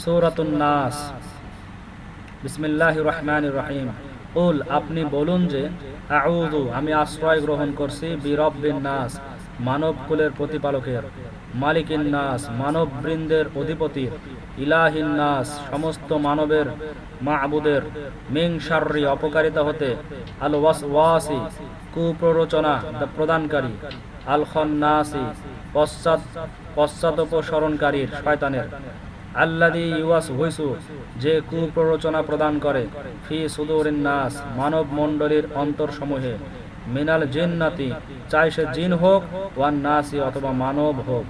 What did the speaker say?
সূরাতুন নাস। বিসমিল্লাহির রহমানির রহিম উল আপনি বলুন যে, আউযু, আমি আশ্রয় গ্রহণ করছি বিরব্বিন নাস, মানব কুলের প্রতিপালকের। মালিকিন নাস, মানব বৃন্দের অধিপতির ইলাহিন নাস, সমস্ত মানবের মাহবুদের মিং অপকারিতা হতে। আল ওয়াসওয়াসি, কুপ্ররোচনা প্রদানকারী। আল খন্নাসি, পশ্চাৎ পশ্চাদপসরণকারীর শয়তানের। আল্লাদি ইউয়াস যে কুপ্ররোচনা প্রদান করে ফি সুদুরিন নাস মানব মণ্ডলীর অন্তরসমূহে, মিনাল জিন্নাতি, চাই সে জিন হোক ওয়ান নাসি অথবা মানব হোক।